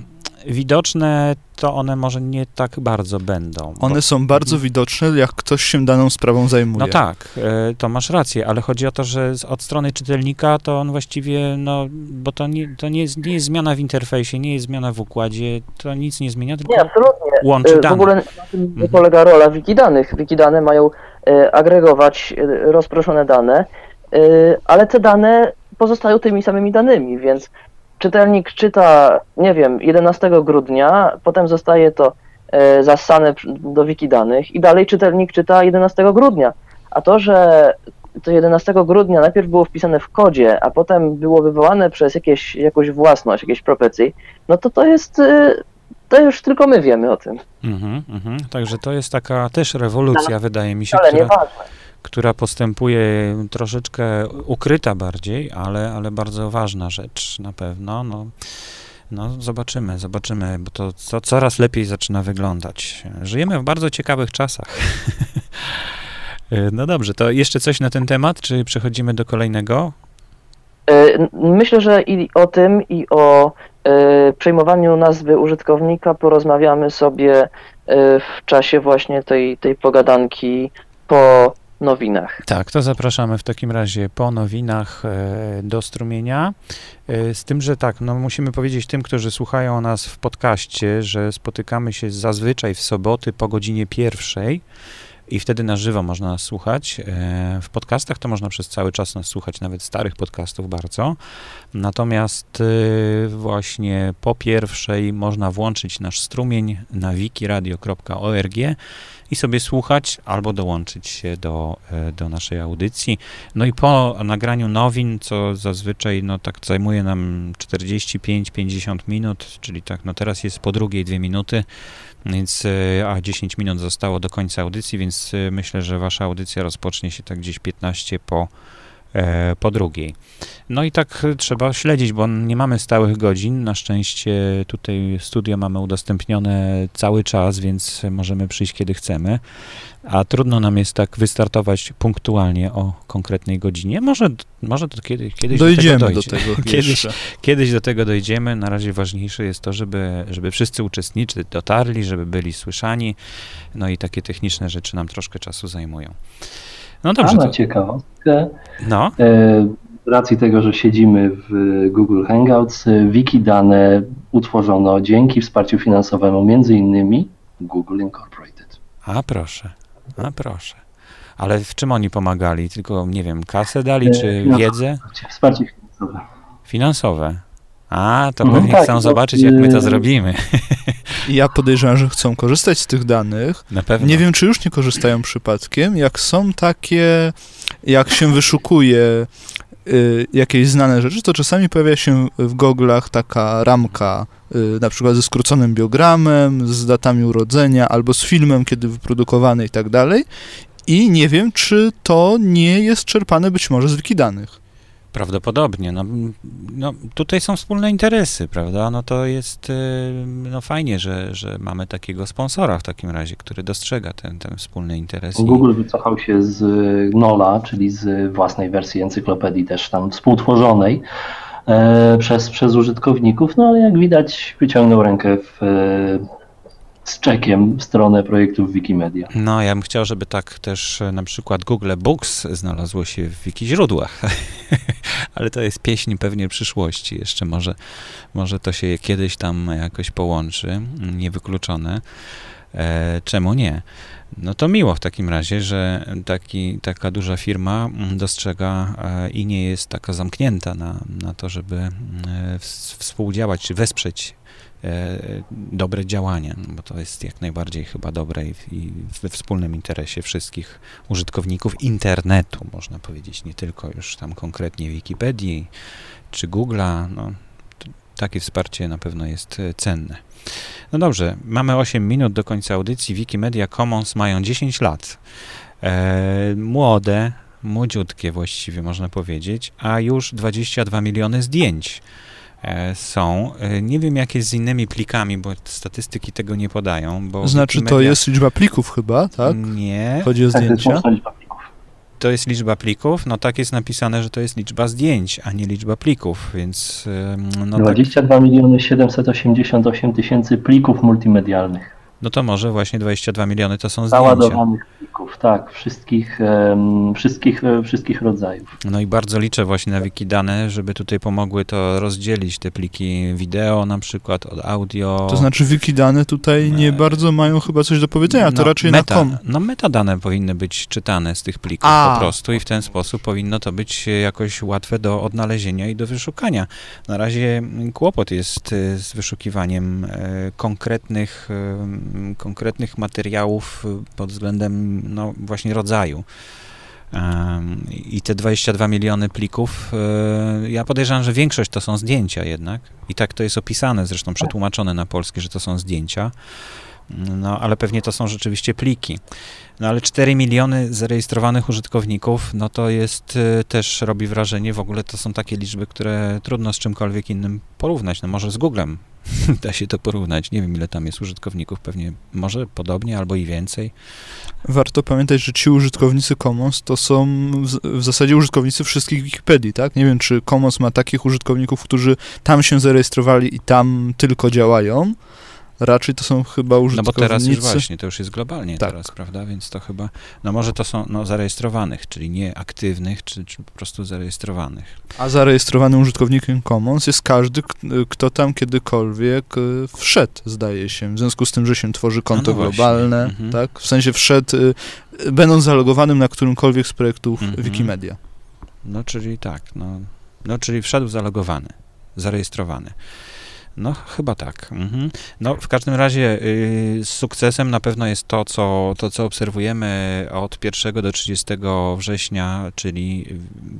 widoczne, to one może nie tak bardzo będą. One bo... są bardzo widoczne, jak ktoś się daną sprawą zajmuje. No tak, e, to masz rację, ale chodzi o to, że od strony czytelnika to on właściwie, no, bo to nie, to nie, jest, nie jest zmiana w interfejsie, nie jest zmiana w układzie, to nic nie zmienia, tylko nie, absolutnie. łączy e, dane. W ogóle na tym mhm. polega rola Wikidanych. Wikidane mają e, agregować rozproszone dane, ale te dane pozostają tymi samymi danymi, więc czytelnik czyta, nie wiem, 11 grudnia, potem zostaje to e, zassane do wiki danych i dalej czytelnik czyta 11 grudnia. A to, że to 11 grudnia najpierw było wpisane w kodzie, a potem było wywołane przez jakieś, jakąś własność, jakieś propecji, no to to jest, e, to już tylko my wiemy o tym. Mhm, mhm. Także to jest taka też rewolucja, no, wydaje mi się, ale która, nieważne która postępuje troszeczkę ukryta bardziej, ale, ale bardzo ważna rzecz na pewno. No, no zobaczymy, zobaczymy, bo to, to coraz lepiej zaczyna wyglądać. Żyjemy w bardzo ciekawych czasach. no dobrze, to jeszcze coś na ten temat, czy przechodzimy do kolejnego? E, myślę, że i o tym, i o e, przejmowaniu nazwy użytkownika porozmawiamy sobie e, w czasie właśnie tej, tej pogadanki po nowinach. Tak, to zapraszamy w takim razie po nowinach e, do strumienia. E, z tym, że tak, no musimy powiedzieć tym, którzy słuchają nas w podcaście, że spotykamy się zazwyczaj w soboty po godzinie pierwszej i wtedy na żywo można nas słuchać. E, w podcastach to można przez cały czas nas słuchać, nawet starych podcastów bardzo. Natomiast właśnie po pierwszej można włączyć nasz strumień na wikiradio.org i sobie słuchać albo dołączyć się do, e, do naszej audycji. No i po nagraniu nowin, co zazwyczaj no tak zajmuje nam 45-50 minut, czyli tak no teraz jest po drugiej dwie minuty, więc e, a 10 minut zostało do końca audycji, więc e, myślę, że wasza audycja rozpocznie się tak gdzieś 15 po po drugiej. No i tak trzeba śledzić, bo nie mamy stałych godzin. Na szczęście tutaj studio mamy udostępnione cały czas, więc możemy przyjść kiedy chcemy. A trudno nam jest tak wystartować punktualnie o konkretnej godzinie. Może, może to kiedy, kiedyś Dojdziemy do do tego, tego, dojdzie. kiedyś, kiedyś do tego dojdziemy. Na razie ważniejsze jest to, żeby, żeby wszyscy uczestnicy dotarli, żeby byli słyszani. No i takie techniczne rzeczy nam troszkę czasu zajmują. No A dobrze. na To, ciekawostkę, no, e, z racji tego, że siedzimy w Google Hangouts, e, wiki dane utworzono dzięki wsparciu finansowemu między innymi Google Incorporated. a proszę, a proszę. Ale w czym oni pomagali? Tylko, nie wiem, kasę dali, czy no. wiedzę? Wsparcie finansowe. Finansowe. A, to Mhm, pewnie tak, chcą zobaczyć, jak my to y, zrobimy. Ja podejrzewam, że chcą korzystać z tych danych. Na pewno. Nie wiem, czy już nie korzystają przypadkiem. Jak są takie, jak się wyszukuje y, jakieś znane rzeczy, to czasami pojawia się w goglach taka ramka, y, na przykład ze skróconym biogramem, z datami urodzenia, albo z filmem, kiedy wyprodukowany i tak dalej. I nie wiem, czy to nie jest czerpane być może z wikidanych. Prawdopodobnie. No, no, tutaj są wspólne interesy, prawda? No to jest y, no, fajnie, że, że mamy takiego sponsora w takim razie, który dostrzega ten, ten wspólny interes. Google wycofał się z Nola, czyli z własnej wersji encyklopedii, też tam współtworzonej e, przez, przez użytkowników, no ale jak widać wyciągnął rękę w, e, z czekiem w stronę projektów Wikimedia. No, ja bym chciał, żeby tak też e, na przykład Google Books znalazło się w jakichś źródłach. Ale to jest pieśń pewnie przyszłości. Jeszcze może, może to się kiedyś tam jakoś połączy, niewykluczone. E, czemu nie? No to miło w takim razie, że taki, taka duża firma dostrzega e, i nie jest taka zamknięta na, na to, żeby e, ws- współdziałać czy wesprzeć e, dobre działania, no bo to jest jak najbardziej chyba dobre i, we wspólnym interesie wszystkich użytkowników internetu, można powiedzieć, nie tylko już tam konkretnie Wikipedii czy Google'a, no, takie wsparcie na pewno jest e, cenne. No dobrze, mamy 8 minut do końca audycji. Wikimedia Commons mają 10 lat. E, młode, młodziutkie właściwie można powiedzieć, a już 22 miliony zdjęć e, są. E, nie wiem jak jest z innymi plikami, bo statystyki tego nie podają. Bo Znaczy, to Wikimedia- jest liczba plików chyba, tak? Nie, Chodzi o Tak, to jest zdjęcia. To jest liczba plików. No tak jest napisane, że to jest liczba zdjęć, a nie liczba plików, więc no, tak, 22 miliony 788 tysięcy plików multimedialnych. No to może właśnie 22 miliony to są zdjęcia. Załadowanych plików, tak, wszystkich, wszystkich, e, wszystkich rodzajów. No i bardzo liczę właśnie na Wikidane, żeby tutaj pomogły to rozdzielić te pliki wideo na przykład od audio. To znaczy wikidane tutaj nie E, bardzo mają chyba coś do powiedzenia, to No, raczej meta, na kom. No metadane powinny być czytane z tych plików A. po prostu i w ten sposób powinno to być jakoś łatwe do odnalezienia i do wyszukania. Na razie kłopot jest y, z wyszukiwaniem e, konkretnych, konkretnych materiałów y, pod względem no, właśnie rodzaju. I te 22 miliony plików, e, ja podejrzewam, że większość to są zdjęcia jednak. I tak to jest opisane, zresztą przetłumaczone na polski, że to są zdjęcia. No, ale pewnie to są rzeczywiście pliki. No, ale 4 miliony zarejestrowanych użytkowników, no to jest e, też robi wrażenie, w ogóle to są takie liczby, które trudno z czymkolwiek innym porównać. No może z Googlem da się to porównać. Nie wiem, ile tam jest użytkowników, pewnie może podobnie albo i więcej. Warto pamiętać, że ci użytkownicy Commons to są w, w zasadzie użytkownicy wszystkich Wikipedii, tak? Nie wiem, czy Commons ma takich użytkowników, którzy tam się zarejestrowali i tam tylko działają. Raczej to są chyba No bo użytkownicy. teraz już właśnie, to już jest globalnie Tak. teraz, prawda? Więc to chyba, no może to są no, zarejestrowanych, czyli nie aktywnych, czy, czy po prostu zarejestrowanych. A zarejestrowanym użytkownikiem Commons jest każdy, kto tam kiedykolwiek y, wszedł, zdaje się. W związku z tym, że się tworzy konto no właśnie. globalne, Mhm. tak? W sensie wszedł, y, będąc zalogowanym na którymkolwiek z projektów Mhm. Wikimedia. No czyli tak, no, no czyli wszedł zalogowany, zarejestrowany. No, chyba tak. Mhm. No, w każdym razie y, z sukcesem na pewno jest to co, to, co obserwujemy od 1 do 30 września, czyli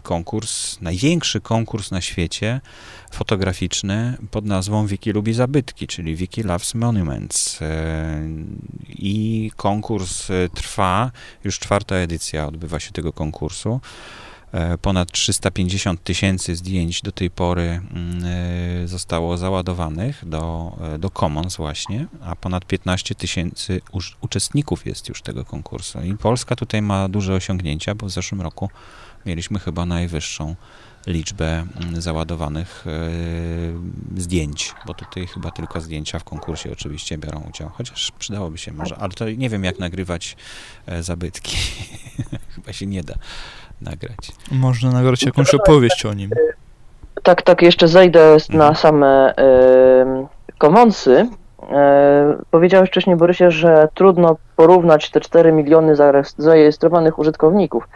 konkurs, największy konkurs na świecie fotograficzny pod nazwą Wiki lubi zabytki, czyli Wiki Loves Monuments. Y, I konkurs y, trwa, już czwarta edycja odbywa się tego konkursu. E, ponad 350 tysięcy zdjęć do tej pory mm, e, zostało załadowanych do, e, do Commons właśnie, a ponad 15 tysięcy uczestników jest już tego konkursu. I Polska tutaj ma duże osiągnięcia, bo w zeszłym roku mieliśmy chyba najwyższą liczbę mm, załadowanych zdjęć, bo tutaj chyba tylko zdjęcia w konkursie oczywiście biorą udział, chociaż przydałoby się może, ale to nie wiem jak nagrywać zabytki, chyba się nie da nagrać. Można nagrać jakąś opowieść o nim. Tak, tak, jeszcze zejdę na mhm. same y, komonsy. E, powiedziałeś wcześniej, Borysie, że trudno porównać te 4 miliony zarejestrowanych użytkowników.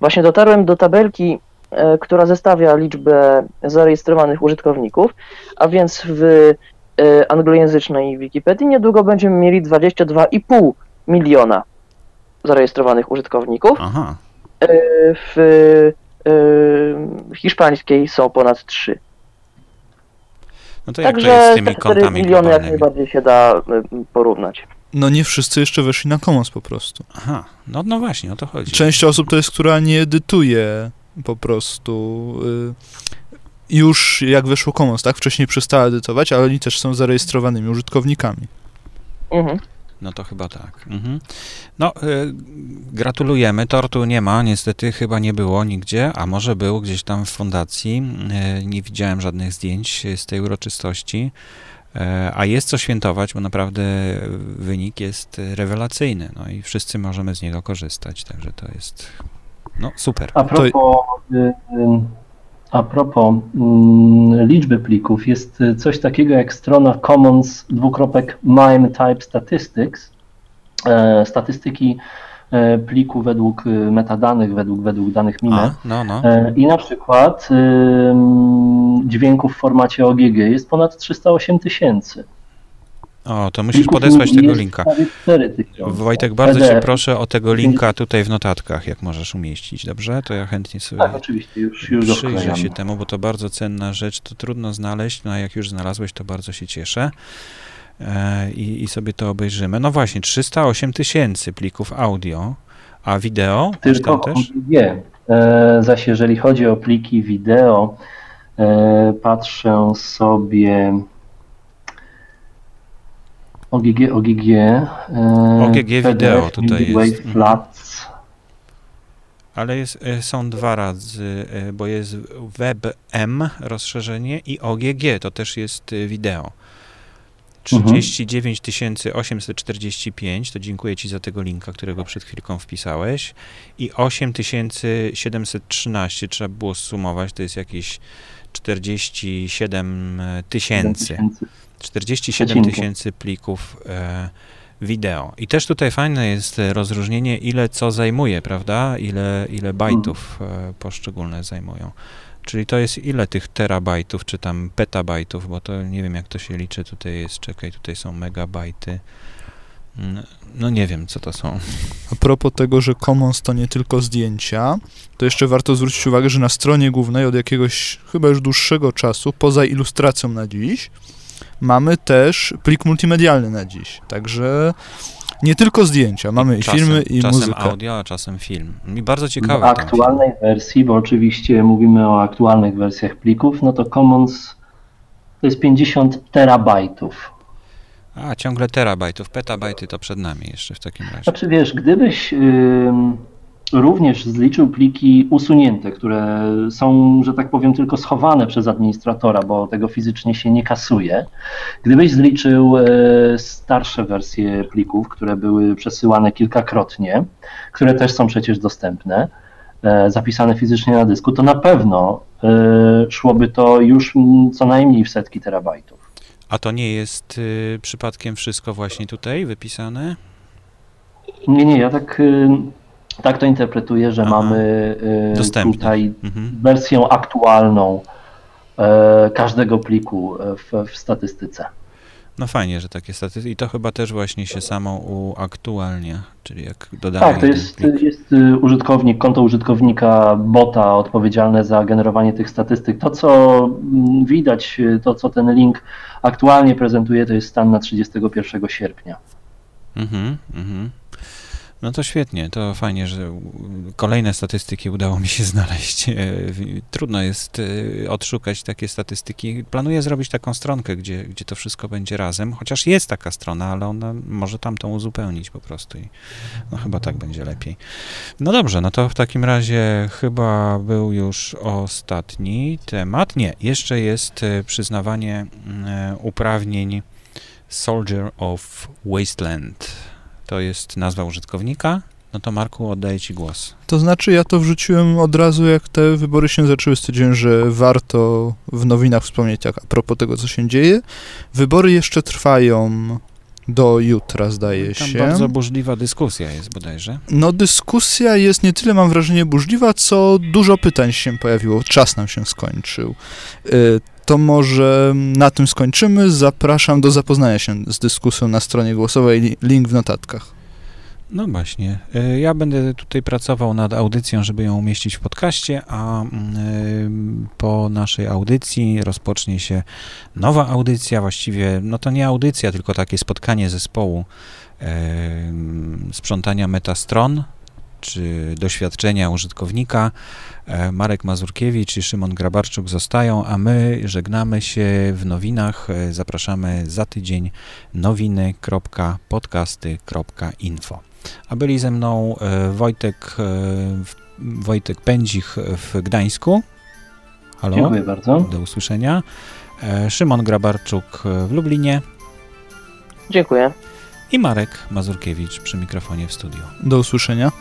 Właśnie dotarłem do tabelki, e, która zestawia liczbę zarejestrowanych użytkowników, a więc w e, anglojęzycznej Wikipedii niedługo będziemy mieli 22,5 miliona zarejestrowanych użytkowników. Aha. W e, hiszpańskiej są ponad 3. No to jak Także to jest z tymi kontami miliony jak najbardziej się da e, porównać. No nie wszyscy jeszcze weszli na Commons po prostu. Aha, no, no właśnie, o to chodzi. Część osób to jest, która nie edytuje po prostu już jak weszło Commons, tak? Wcześniej przestała edytować, ale oni też są zarejestrowanymi użytkownikami. Mhm. No to chyba tak. Mhm. No, y, gratulujemy. Tortu nie ma, niestety chyba nie było nigdzie, a może był gdzieś tam w fundacji. Y, nie widziałem żadnych zdjęć z tej uroczystości. Y, a jest co świętować, bo naprawdę wynik jest rewelacyjny. No i wszyscy możemy z niego korzystać, także to jest no super. A propos, to... A propos mm, liczby plików, jest coś takiego jak strona commons dwukropek mime type statistics, e, statystyki e, pliku według e, metadanych, według, według danych MIME. A, no, no. E, I na przykład dźwięków w formacie OGG jest ponad 308 tysięcy. O, to musisz podesłać tego linka. Wojtek, bardzo cię proszę o tego linka tutaj w notatkach, jak możesz umieścić, dobrze? To ja chętnie sobie tak, oczywiście, już, już przyjrzę się temu, bo to bardzo cenna rzecz, to trudno znaleźć, no a jak już znalazłeś, to bardzo się cieszę. E, i, I sobie to obejrzymy. No właśnie, 308 tysięcy plików audio, a wideo? Tylko też? Nie. E, zaś jeżeli chodzi o pliki wideo, e, patrzę sobie OGG, OGG. E, OGG wideo tutaj jest. Mhm. Flats. Ale jest, e, są dwa razy, e, bo jest WebM rozszerzenie i OGG, to też jest wideo. 39 845, to dziękuję Ci za tego linka, którego przed chwilką wpisałeś. I 8713 trzeba było sumować, to jest jakieś 47 tysięcy. 47 tysięcy plików e, wideo. I też tutaj fajne jest rozróżnienie, ile co zajmuje, prawda? Ile, ile bajtów e, poszczególne zajmują. Czyli to jest ile tych terabajtów, czy tam petabajtów, bo to nie wiem jak to się liczy, tutaj jest, czekaj, tutaj są megabajty. No nie wiem, co to są. A propos tego, że Commons to nie tylko zdjęcia, to jeszcze warto zwrócić uwagę, że na stronie głównej od jakiegoś chyba już dłuższego czasu, poza ilustracją na dziś, mamy też plik multimedialny na dziś. Także nie tylko zdjęcia, mamy i, czasem, filmy i czasem muzykę. audio, a czasem film. I bardzo ciekawe. W aktualnej wersji, bo oczywiście mówimy o aktualnych wersjach plików, no to Commons to jest 50 terabajtów. A, ciągle terabajtów, petabajty to przed nami jeszcze w takim razie. Znaczy wiesz, gdybyś... Również zliczył pliki usunięte, które są, że tak powiem, tylko schowane przez administratora, bo tego fizycznie się nie kasuje. Gdybyś zliczył e, starsze wersje plików, które były przesyłane kilkakrotnie, które też są przecież dostępne, e, zapisane fizycznie na dysku, to na pewno e, szłoby to już co najmniej w setki terabajtów. A to nie jest y, przypadkiem wszystko właśnie tutaj wypisane? Nie, nie, ja tak y, tak to interpretuję, że Aha. mamy y, tutaj mhm. wersję aktualną e, każdego pliku e, w, w statystyce. No fajnie, że takie statystyki. I to chyba też właśnie się samo uaktualnia, czyli jak dodamy. Tak, to jest, jest y, użytkownik, konto użytkownika bota odpowiedzialne za generowanie tych statystyk. To, co mm, widać, to, co ten link aktualnie prezentuje, to jest stan na 31 sierpnia. Mhm, mhm. No to świetnie, to fajnie, że kolejne statystyki udało mi się znaleźć. E, trudno jest e, odszukać takie statystyki. Planuję zrobić taką stronkę, gdzie, gdzie to wszystko będzie razem, chociaż jest taka strona, ale ona może tamtą uzupełnić po prostu i no chyba tak będzie lepiej. No dobrze, no to w takim razie chyba był już ostatni temat. Nie, jeszcze jest e, przyznawanie uprawnień Soldier of Wasteland to jest nazwa użytkownika, no to Marku, oddaję Ci głos. To znaczy, ja to wrzuciłem od razu, jak te wybory się zaczęły. Stwierdziłem, że warto w nowinach wspomnieć jak, a propos tego, co się dzieje. Wybory jeszcze trwają do jutra, zdaje Tam się. bardzo burzliwa dyskusja jest bodajże. No, dyskusja jest nie tyle, mam wrażenie, burzliwa, co dużo pytań się pojawiło. Czas nam się skończył. To może na tym skończymy. Zapraszam do zapoznania się z dyskusją na stronie głosowej, link w notatkach. No właśnie. E, ja będę tutaj pracował nad audycją, żeby ją umieścić w podcaście, a mm, e, po naszej audycji rozpocznie się nowa audycja, właściwie, no to nie audycja, tylko takie spotkanie zespołu e, sprzątania metastron, czy doświadczenia użytkownika. E, Marek Mazurkiewicz i Szymon Grabarczuk zostają, a my żegnamy się w nowinach. E, zapraszamy za tydzień nowiny.podcasty.info. A byli ze mną e, Wojtek, Wojtek Pędzich w Gdańsku. Halo. Dziękuję bardzo. Do usłyszenia. Szymon Grabarczuk w Lublinie. Dziękuję. I Marek Mazurkiewicz przy mikrofonie w studiu. Do usłyszenia.